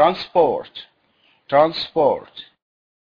transport. Transport.